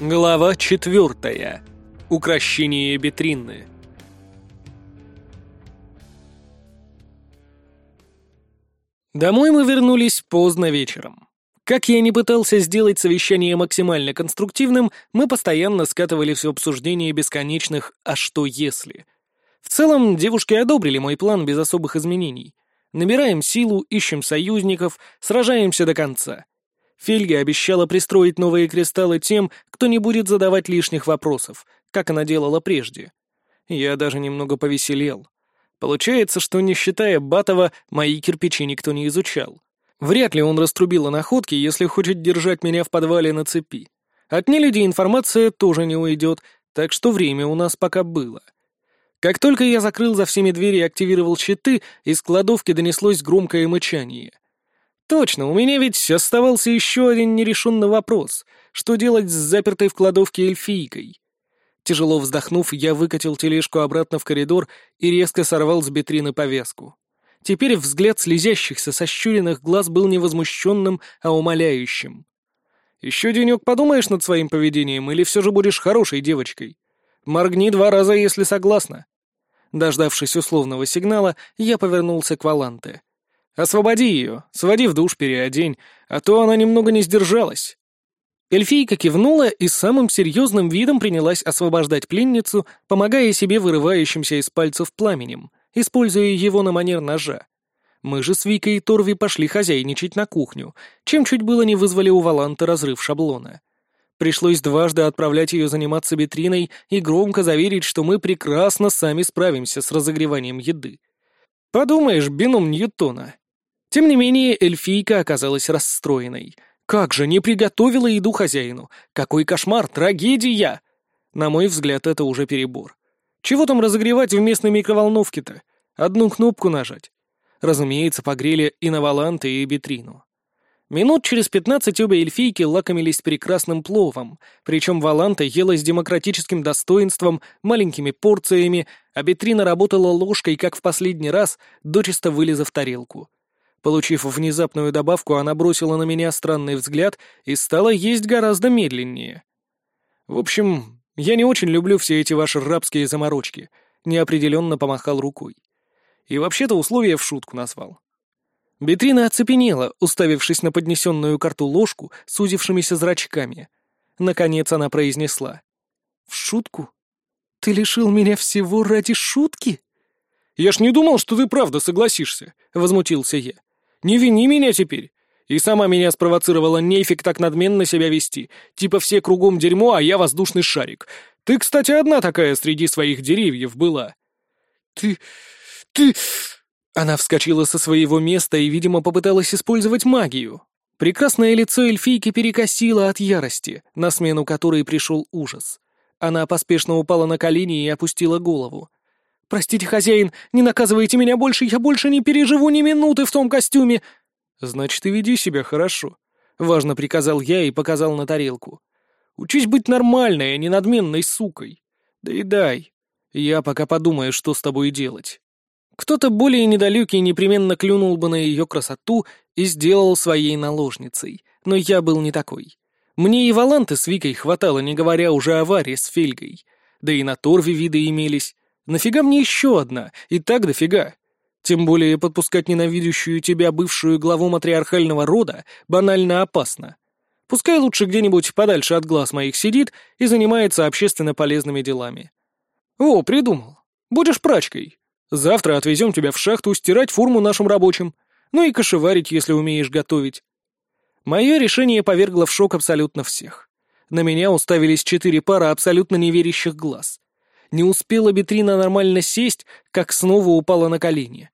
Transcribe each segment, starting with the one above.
Глава четвертая. Укращение Бетринны. Домой мы вернулись поздно вечером. Как я не пытался сделать совещание максимально конструктивным, мы постоянно скатывались в обсуждение бесконечных «а что если?». В целом, девушки одобрили мой план без особых изменений. Набираем силу, ищем союзников, сражаемся до конца. Фельга обещала пристроить новые кристаллы тем, кто не будет задавать лишних вопросов, как она делала прежде. Я даже немного повеселел. Получается, что, не считая Батова, мои кирпичи никто не изучал. Вряд ли он раструбил о находке, если хочет держать меня в подвале на цепи. От нелюдей информация тоже не уйдет, так что время у нас пока было. Как только я закрыл за всеми двери и активировал щиты, из кладовки донеслось громкое мычание. Точно, у меня ведь оставался еще один нерешенный вопрос. Что делать с запертой в кладовке эльфийкой? Тяжело вздохнув, я выкатил тележку обратно в коридор и резко сорвал с бетрины повязку. Теперь взгляд слезящихся, сощуренных глаз был не возмущенным, а умоляющим. «Еще денек подумаешь над своим поведением, или все же будешь хорошей девочкой? Моргни два раза, если согласна». Дождавшись условного сигнала, я повернулся к Валанте. «Освободи ее, своди в душ, переодень, а то она немного не сдержалась». Эльфийка кивнула и самым серьезным видом принялась освобождать пленницу, помогая себе вырывающимся из пальцев пламенем, используя его на манер ножа. Мы же с Викой и Торви пошли хозяйничать на кухню, чем чуть было не вызвали у Валанта разрыв шаблона. Пришлось дважды отправлять ее заниматься витриной и громко заверить, что мы прекрасно сами справимся с разогреванием еды. Подумаешь, бином Ньютона. Тем не менее, эльфийка оказалась расстроенной. Как же, не приготовила еду хозяину? Какой кошмар, трагедия! На мой взгляд, это уже перебор. Чего там разогревать в местной микроволновке-то? Одну кнопку нажать. Разумеется, погрели и Наваланты, и Бетрину. Минут через пятнадцать обе эльфийки лакомились прекрасным пловом, причем Валанта ела с демократическим достоинством, маленькими порциями, а Бетрина работала ложкой, как в последний раз, дочисто вылезав тарелку. Получив внезапную добавку, она бросила на меня странный взгляд и стала есть гораздо медленнее. В общем, я не очень люблю все эти ваши рабские заморочки, неопределенно помахал рукой. И вообще-то условия в шутку назвал. Бетрина оцепенела, уставившись на поднесенную карту ложку с узившимися зрачками. Наконец она произнесла. «В шутку? Ты лишил меня всего ради шутки?» «Я ж не думал, что ты правда согласишься», — возмутился я. «Не вини меня теперь. И сама меня спровоцировала нефиг так надменно себя вести. Типа все кругом дерьмо, а я воздушный шарик. Ты, кстати, одна такая среди своих деревьев была». «Ты... ты...» Она вскочила со своего места и, видимо, попыталась использовать магию. Прекрасное лицо эльфийки перекосило от ярости, на смену которой пришел ужас. Она поспешно упала на колени и опустила голову. «Простите, хозяин, не наказывайте меня больше, я больше не переживу ни минуты в том костюме!» «Значит, и веди себя хорошо», — важно приказал я и показал на тарелку. «Учись быть нормальной, а не надменной сукой. Да и дай. Я пока подумаю, что с тобой делать». Кто-то более недалекий непременно клюнул бы на ее красоту и сделал своей наложницей, но я был не такой. Мне и Валанты с Викой хватало, не говоря уже о Варе с Фельгой. Да и на Торве виды имелись. Нафига мне еще одна? И так дофига. Тем более подпускать ненавидящую тебя бывшую главу матриархального рода банально опасно. Пускай лучше где-нибудь подальше от глаз моих сидит и занимается общественно полезными делами. О, придумал. Будешь прачкой. Завтра отвезем тебя в шахту стирать форму нашим рабочим. Ну и кошеварить, если умеешь готовить». Мое решение повергло в шок абсолютно всех. На меня уставились четыре пара абсолютно неверящих глаз. Не успела Бетрина нормально сесть, как снова упала на колени.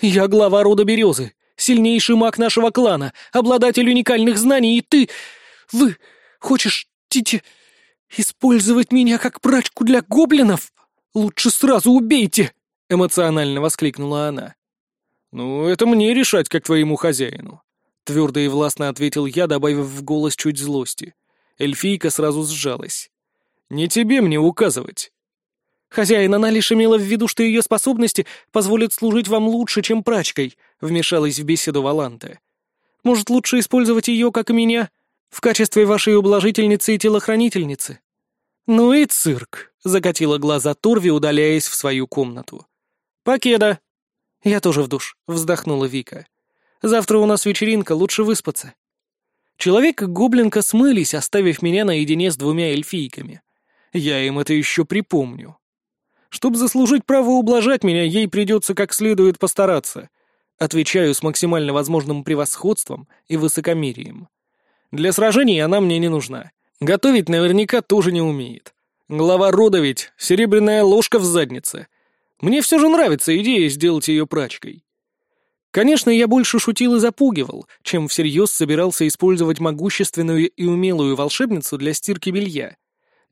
«Я глава рода Березы, сильнейший маг нашего клана, обладатель уникальных знаний, и ты... Вы хочешь, Тити, использовать меня как прачку для гоблинов? Лучше сразу убейте!» — эмоционально воскликнула она. «Ну, это мне решать, как твоему хозяину», — твердо и властно ответил я, добавив в голос чуть злости. Эльфийка сразу сжалась. «Не тебе мне указывать». «Хозяин, она лишь имела в виду, что ее способности позволят служить вам лучше, чем прачкой», — вмешалась в беседу Валанте. «Может, лучше использовать ее, как и меня? В качестве вашей ублажительницы и телохранительницы. Ну и цирк, закатила глаза Торви, удаляясь в свою комнату. Покеда. Я тоже в душ, вздохнула Вика. Завтра у нас вечеринка, лучше выспаться. Человек и гоблинка смылись, оставив меня наедине с двумя эльфийками. Я им это еще припомню. Чтобы заслужить право ублажать меня, ей придется как следует постараться. Отвечаю с максимально возможным превосходством и высокомерием. Для сражений она мне не нужна. Готовить наверняка тоже не умеет. Глава рода ведь — серебряная ложка в заднице. Мне все же нравится идея сделать ее прачкой. Конечно, я больше шутил и запугивал, чем всерьез собирался использовать могущественную и умелую волшебницу для стирки белья.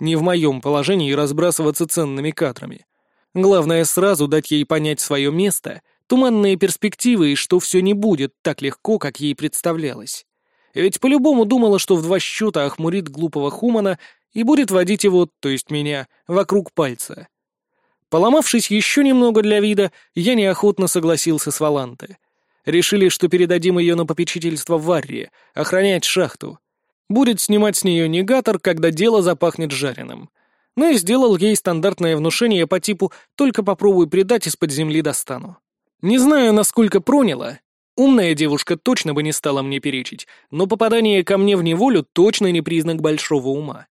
Не в моем положении разбрасываться ценными кадрами. Главное сразу дать ей понять свое место, туманные перспективы и что все не будет так легко, как ей представлялось. Ведь по-любому думала, что в два счета охмурит глупого Хумана и будет водить его, то есть меня, вокруг пальца. Поломавшись еще немного для вида, я неохотно согласился с Валанте. Решили, что передадим ее на попечительство Варри, охранять шахту. Будет снимать с нее негатор, когда дело запахнет жареным. Ну и сделал ей стандартное внушение по типу «только попробуй предать, из-под земли достану». Не знаю, насколько проняло. Умная девушка точно бы не стала мне перечить, но попадание ко мне в неволю точно не признак большого ума.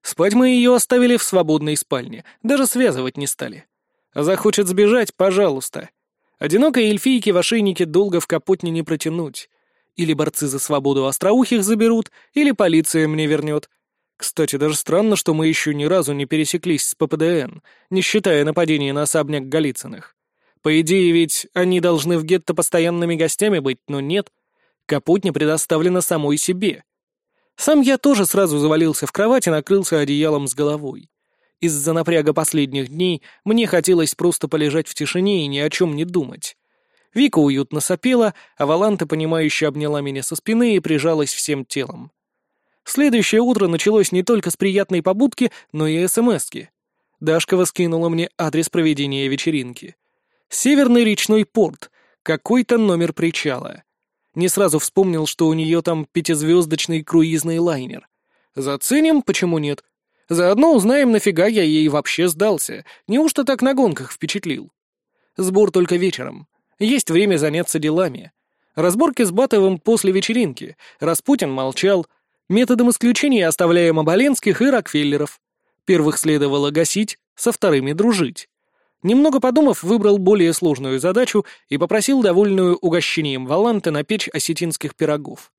Спать мы ее оставили в свободной спальне, даже связывать не стали. захочет сбежать, пожалуйста. Одинокой эльфийке в ошейнике долго в капотне не протянуть. Или борцы за свободу остроухих заберут, или полиция мне вернет. Кстати, даже странно, что мы еще ни разу не пересеклись с ППДН, не считая нападения на особняк Голицыных. По идее, ведь они должны в гетто постоянными гостями быть, но нет. Капутня предоставлена самой себе. Сам я тоже сразу завалился в кровать и накрылся одеялом с головой. Из-за напряга последних дней мне хотелось просто полежать в тишине и ни о чем не думать. Вика уютно сопела, а Валанта, понимающе обняла меня со спины и прижалась всем телом. Следующее утро началось не только с приятной побудки, но и СМСки. Дашка скинула мне адрес проведения вечеринки. Северный речной порт, какой-то номер причала. Не сразу вспомнил, что у нее там пятизвездочный круизный лайнер. Заценим, почему нет? Заодно узнаем, нафига я ей вообще сдался. Неужто так на гонках впечатлил? Сбор только вечером. Есть время заняться делами. Разборки с Батовым после вечеринки. Распутин молчал. Методом исключения оставляем Оболенских и Рокфеллеров. Первых следовало гасить, со вторыми дружить. Немного подумав, выбрал более сложную задачу и попросил довольную угощением Валанта напечь осетинских пирогов.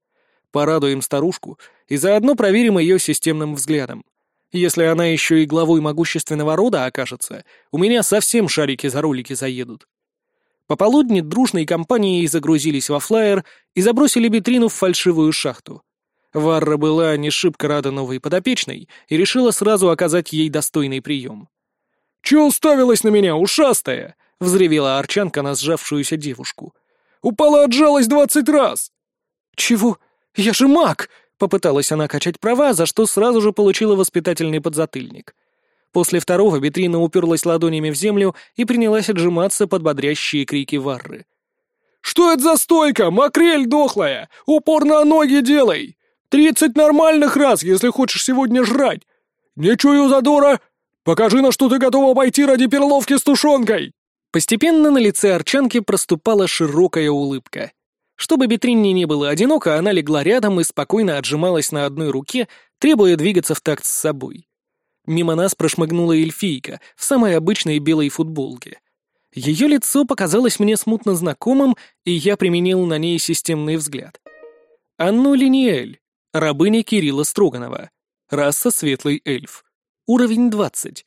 Порадуем старушку и заодно проверим ее системным взглядом. Если она еще и главой могущественного рода окажется, у меня совсем шарики за ролики заедут. Пополудни дружной компанией загрузились во флайер и забросили витрину в фальшивую шахту. Варра была не шибко рада новой подопечной и решила сразу оказать ей достойный прием. «Чё уставилась на меня, ушастая?» — взревела Арчанка на сжавшуюся девушку. «Упала отжалась двадцать раз!» «Чего? Я же маг!» — попыталась она качать права, за что сразу же получила воспитательный подзатыльник. После второго Бетрина уперлась ладонями в землю и принялась отжиматься под бодрящие крики Варры. «Что это за стойка? Макрель дохлая! Упор на ноги делай! Тридцать нормальных раз, если хочешь сегодня жрать! Не чую задора! Покажи, на что ты готова пойти ради перловки с тушенкой!» Постепенно на лице Арчанки проступала широкая улыбка. Чтобы Бетрине не было одиноко, она легла рядом и спокойно отжималась на одной руке, требуя двигаться в такт с собой. Мимо нас прошмыгнула эльфийка в самой обычной белой футболке. Ее лицо показалось мне смутно знакомым, и я применил на ней системный взгляд. Анну Линиэль, рабыня Кирилла Строганова, раса светлый эльф. Уровень 20.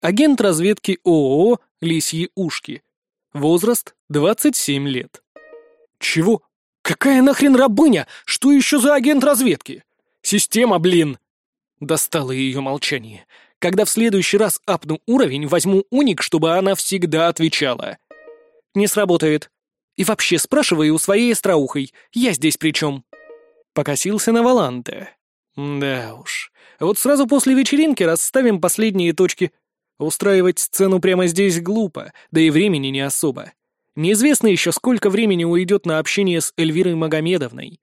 Агент разведки ООО «Лисьи ушки». Возраст 27 лет. Чего? Какая нахрен рабыня? Что еще за агент разведки? Система, блин! Достало ее молчание. Когда в следующий раз апну уровень, возьму уник, чтобы она всегда отвечала. Не сработает. И вообще спрашивай у своей остроухой, я здесь при чем? Покосился на Валанте. Да уж. Вот сразу после вечеринки расставим последние точки. Устраивать сцену прямо здесь глупо, да и времени не особо. Неизвестно еще, сколько времени уйдет на общение с Эльвирой Магомедовной.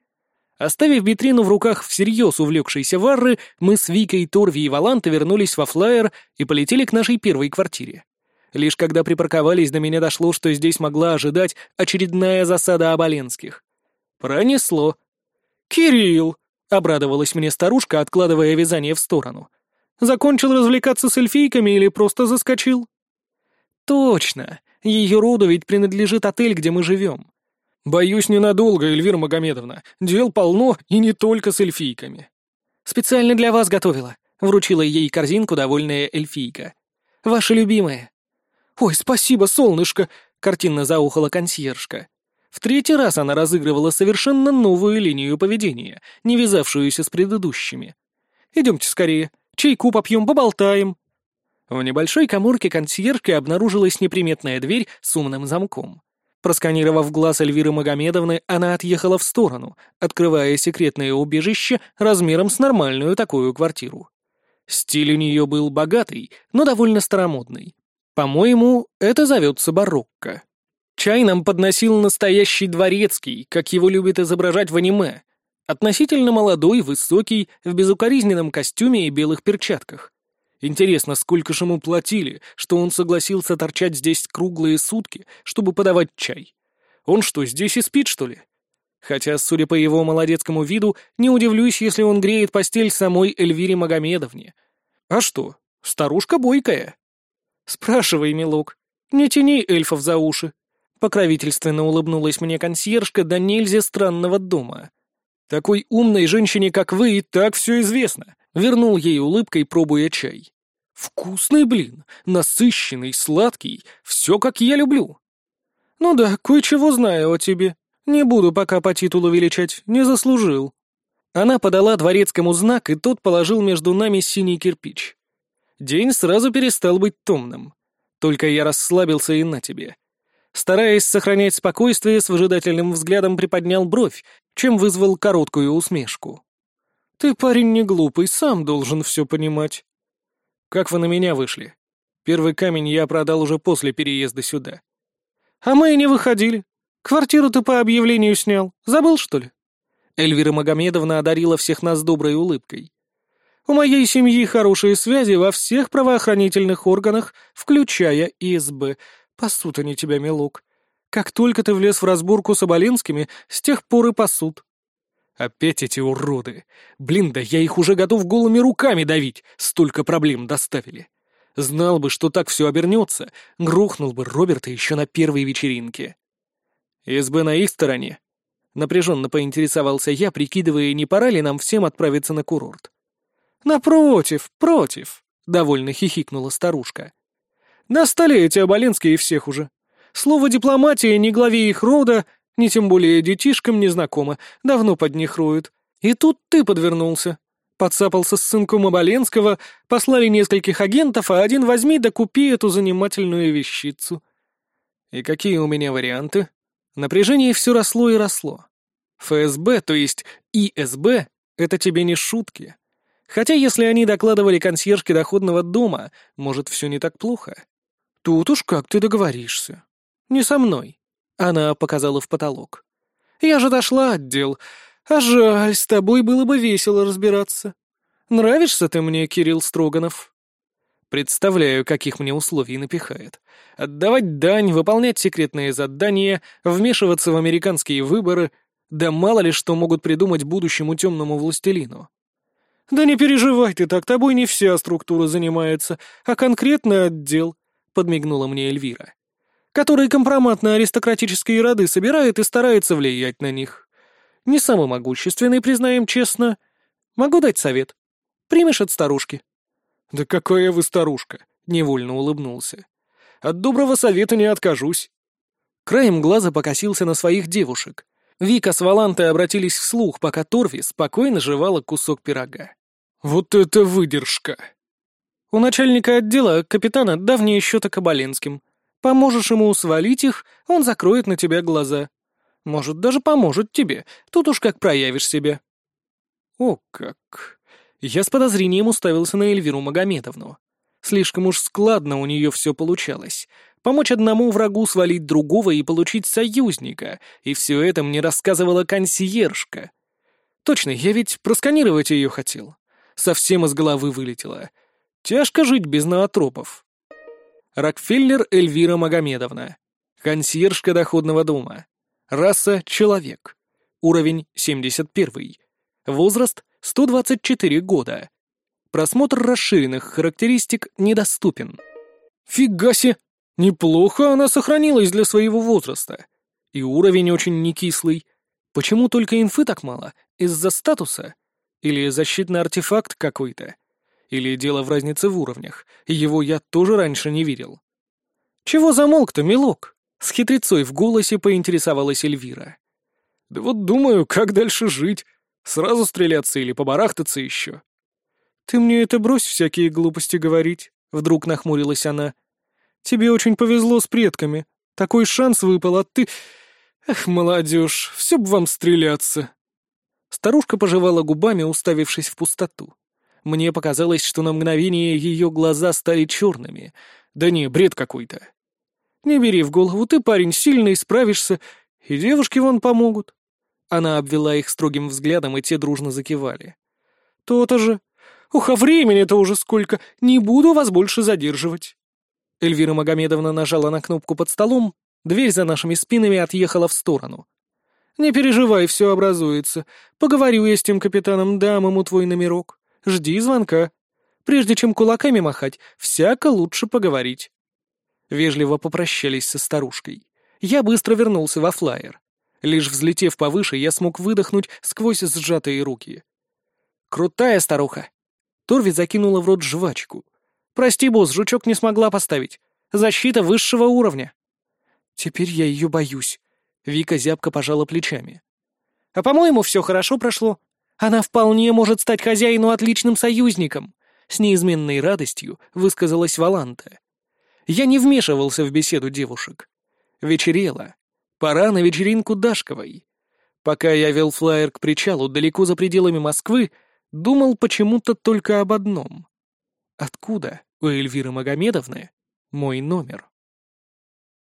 Оставив витрину в руках всерьез увлекшейся Варры, мы с Викой, Торви и Валанта вернулись во флайер и полетели к нашей первой квартире. Лишь когда припарковались, до меня дошло, что здесь могла ожидать очередная засада Оболенских. Пронесло. «Кирилл!» — обрадовалась мне старушка, откладывая вязание в сторону. «Закончил развлекаться с эльфийками или просто заскочил?» «Точно. Ее роду ведь принадлежит отель, где мы живем. «Боюсь, ненадолго, Эльвира Магомедовна. Дел полно, и не только с эльфийками». «Специально для вас готовила», — вручила ей корзинку довольная эльфийка. «Ваша любимая». «Ой, спасибо, солнышко!» — картинно заухала консьержка. В третий раз она разыгрывала совершенно новую линию поведения, не вязавшуюся с предыдущими. «Идемте скорее, чайку попьем, поболтаем». В небольшой коморке консьержки обнаружилась неприметная дверь с умным замком. Просканировав глаз Эльвиры Магомедовны, она отъехала в сторону, открывая секретное убежище размером с нормальную такую квартиру. Стиль у нее был богатый, но довольно старомодный. По-моему, это зовется барокко. Чай нам подносил настоящий дворецкий, как его любят изображать в аниме. Относительно молодой, высокий, в безукоризненном костюме и белых перчатках. Интересно, сколько же ему платили, что он согласился торчать здесь круглые сутки, чтобы подавать чай? Он что, здесь и спит, что ли? Хотя, судя по его молодецкому виду, не удивлюсь, если он греет постель самой Эльвире Магомедовне. А что, старушка бойкая? Спрашивай, милок. Не тяни эльфов за уши. Покровительственно улыбнулась мне консьержка до нельзя странного дома. Такой умной женщине, как вы, и так все известно. Вернул ей улыбкой, пробуя чай. «Вкусный блин, насыщенный, сладкий, все как я люблю». «Ну да, кое-чего знаю о тебе. Не буду пока по титулу величать, не заслужил». Она подала дворецкому знак, и тот положил между нами синий кирпич. День сразу перестал быть томным. Только я расслабился и на тебе. Стараясь сохранять спокойствие, с выжидательным взглядом приподнял бровь, чем вызвал короткую усмешку. «Ты парень не глупый, сам должен все понимать». «Как вы на меня вышли? Первый камень я продал уже после переезда сюда». «А мы и не выходили. Квартиру ты по объявлению снял. Забыл, что ли?» Эльвира Магомедовна одарила всех нас доброй улыбкой. «У моей семьи хорошие связи во всех правоохранительных органах, включая ИСБ. Пасут они тебя, милок. Как только ты влез в разборку с Оболенскими, с тех пор и пасут. Опять эти уроды. Блин, да я их уже готов голыми руками давить. Столько проблем доставили. Знал бы, что так все обернется, грохнул бы Роберта еще на первой вечеринке. СБ на их стороне. Напряженно поинтересовался я, прикидывая, не пора ли нам всем отправиться на курорт. «Напротив, против», — довольно хихикнула старушка. «Достали эти оболенские всех уже. Слово «дипломатия» не главе их рода, ни тем более детишкам не знакомо, давно под них роют. И тут ты подвернулся. Подцапался с сынком Оболенского, послали нескольких агентов, а один возьми да купи эту занимательную вещицу. И какие у меня варианты? Напряжение все росло и росло. ФСБ, то есть ИСБ, это тебе не шутки. Хотя если они докладывали консьержке доходного дома, может, все не так плохо. Тут уж как ты договоришься. Не со мной. Она показала в потолок. «Я же дошла от дел. А жаль, с тобой было бы весело разбираться. Нравишься ты мне, Кирилл Строганов?» Представляю, каких мне условий напихает. Отдавать дань, выполнять секретные задания, вмешиваться в американские выборы, да мало ли что могут придумать будущему темному властелину. «Да не переживай ты так, тобой не вся структура занимается, а конкретный отдел», — подмигнула мне Эльвира который компромат на аристократические роды собирает и старается влиять на них. Не самый могущественный, признаем честно. Могу дать совет. Примешь от старушки?» «Да какая вы старушка!» — невольно улыбнулся. «От доброго совета не откажусь». Краем глаза покосился на своих девушек. Вика с Валантой обратились вслух, пока Торви спокойно жевала кусок пирога. «Вот это выдержка!» У начальника отдела, капитана, давние счеты Кабаленским. Поможешь ему свалить их, он закроет на тебя глаза. Может, даже поможет тебе, тут уж как проявишь себя». «О как!» Я с подозрением уставился на Эльвиру Магомедовну. Слишком уж складно у нее все получалось. Помочь одному врагу свалить другого и получить союзника, и все это мне рассказывала консьержка. Точно, я ведь просканировать ее хотел. Совсем из головы вылетело. Тяжко жить без ноотропов. Рокфеллер Эльвира Магомедовна. Консьержка доходного дома. Раса — человек. Уровень — 71. Возраст — 124 года. Просмотр расширенных характеристик недоступен. Фига себе! Неплохо она сохранилась для своего возраста. И уровень очень некислый. Почему только инфы так мало? Из-за статуса? Или защитный артефакт какой-то? Или дело в разнице в уровнях? Его я тоже раньше не видел. «Чего замолк-то, милок?» С хитрецой в голосе поинтересовалась Эльвира. «Да вот думаю, как дальше жить. Сразу стреляться или побарахтаться еще?» «Ты мне это брось всякие глупости говорить», — вдруг нахмурилась она. «Тебе очень повезло с предками. Такой шанс выпал, а ты... Эх, молодежь, все б вам стреляться». Старушка пожевала губами, уставившись в пустоту. Мне показалось, что на мгновение ее глаза стали черными. Да не, бред какой-то. «Не бери в голову, ты парень сильный, справишься, и девушки вон помогут». Она обвела их строгим взглядом, и те дружно закивали. «То-то же. Ух, а времени-то уже сколько! Не буду вас больше задерживать!» Эльвира Магомедовна нажала на кнопку под столом, дверь за нашими спинами отъехала в сторону. «Не переживай, все образуется. Поговорю я с тем капитаном, дам ему твой номерок. Жди звонка. Прежде чем кулаками махать, всяко лучше поговорить». Вежливо попрощались со старушкой. Я быстро вернулся во флайер. Лишь взлетев повыше, я смог выдохнуть сквозь сжатые руки. «Крутая старуха!» Торви закинула в рот жвачку. «Прости, босс, жучок не смогла поставить. Защита высшего уровня». «Теперь я ее боюсь». Вика зябко пожала плечами. «А по-моему, все хорошо прошло. Она вполне может стать хозяину отличным союзником», с неизменной радостью высказалась Валанта. Я не вмешивался в беседу девушек. Вечерело. Пора на вечеринку Дашковой. Пока я вел флайер к причалу далеко за пределами Москвы, думал почему-то только об одном. Откуда у Эльвиры Магомедовны мой номер?